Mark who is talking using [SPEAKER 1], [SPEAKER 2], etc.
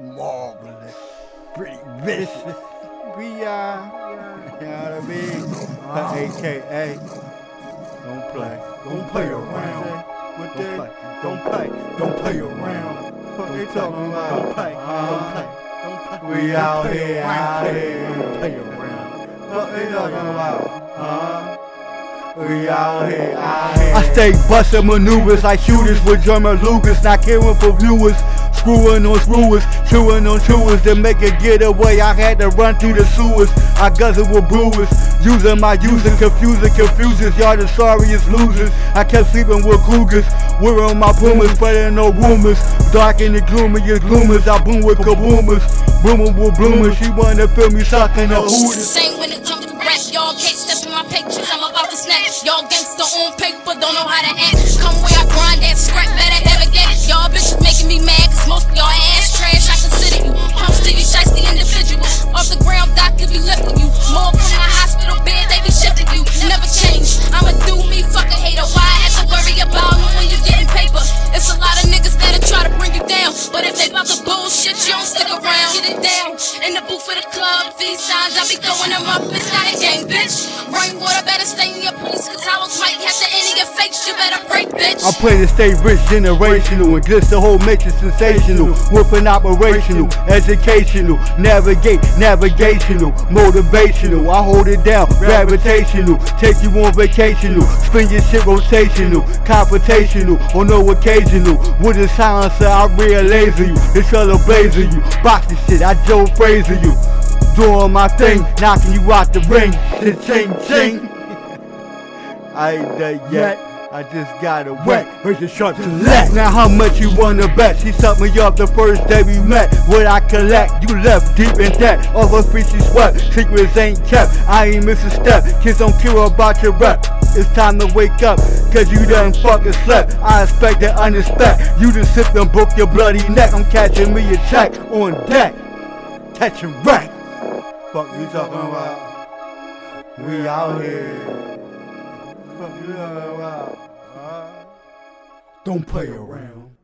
[SPEAKER 1] marvelous, pretty vicious. We are, you know what I mean? Uh, AKA, don't play, don't play around. What
[SPEAKER 2] Don't
[SPEAKER 1] they-
[SPEAKER 2] play.
[SPEAKER 1] Don't play, don't play around. What they talking about?
[SPEAKER 2] Don't play.
[SPEAKER 1] Uh,
[SPEAKER 2] Don't play. Don't play.
[SPEAKER 1] We out here, out here.
[SPEAKER 2] Don't play around.
[SPEAKER 1] What they talking about? Huh? We out here, out here. I stay busting maneuvers like shooters with German Lugers, not caring for viewers. Screwing on screwers, chewing on chewers to make a getaway. I had to run through the sewers. I guzzle with brewers, using my using, confusing confusers. Y'all the sorriest losers. I kept sleeping with cougars, wearing my pumas, spreading no rumors. Dark and the gloomiest gloomers. I boom with kaboomers, booming with bloomers. She wanna feel me sucking the hooters.
[SPEAKER 3] Same when it comes to rap, y'all can't step in my pictures. I'm about to snatch. Y'all gangsta on paper, don't know how to act. Bullshit, you don't stick around. Get it down. In the booth for the club, these signs, I be throwing them up. It's not a game, bitch. Rainwater better stay in your place, cause house might have to end your fakes. You better break, bitch.
[SPEAKER 1] I plan to stay rich, generational, and glitz the whole makes it sensational. Whooping operational, educational, navigate, navigational, motivational. I hold it down, gravitational, take you on vacational, spin your shit rotational, confrontational, on no occasional. With a silencer, I real laser you, the color blazer you, boxing shit, I Joe Frazier you. Doing my thing, knocking you out the ring, the ching ching. I ain't done yet. I just got a wet, your shot to left. Now how much you wanna bet? She sucked me up the first day we met. What I collect, you left deep in debt. All her fishy sweat, secrets ain't kept. I ain't miss a step. Kids don't care about your rep. It's time to wake up, cause you done fucking slept. I expect and unexpect. You just sipped and broke your bloody neck. I'm catching me a check on deck. Catching wreck. Fuck you talking about? We out here. Fuck you talking about? Huh? Don't play around.